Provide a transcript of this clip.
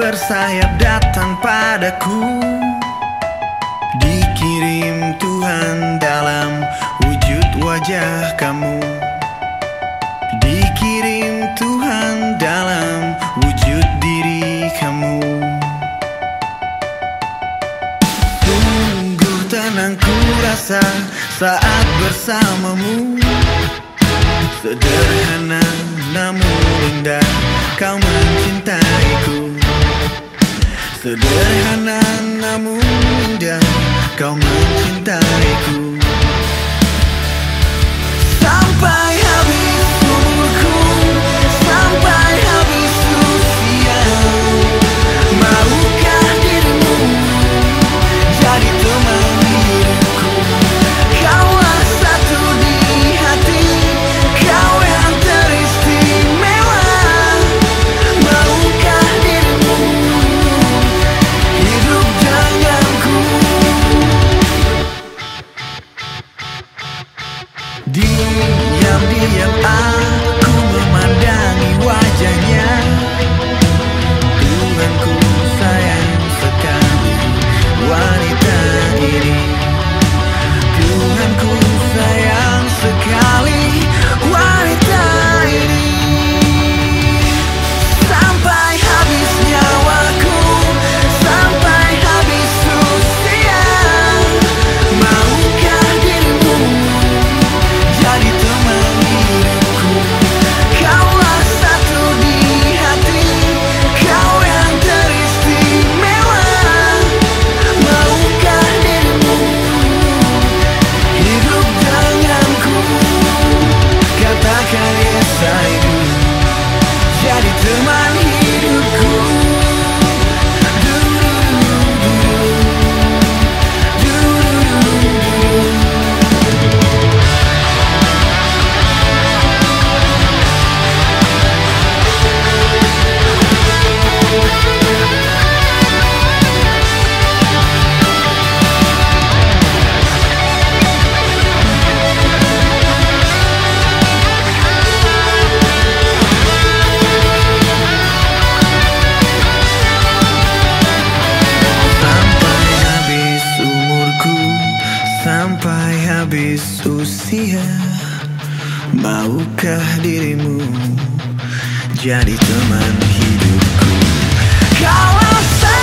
bersayap datang padaku. Dikirim Tuhan dalam wujud wajah kamu. Dikirim Tuhan dalam wujud diri kamu. Sungguh tenang ku rasa saat bersamamu. Sederhana namun indah mencintaiku Sederhana namun indah kau mencintaiku Diam-diam aku memandangi wajahnya Usia, Maukah dirimu Jadi teman hidupku? Kalau saya